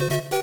Bye.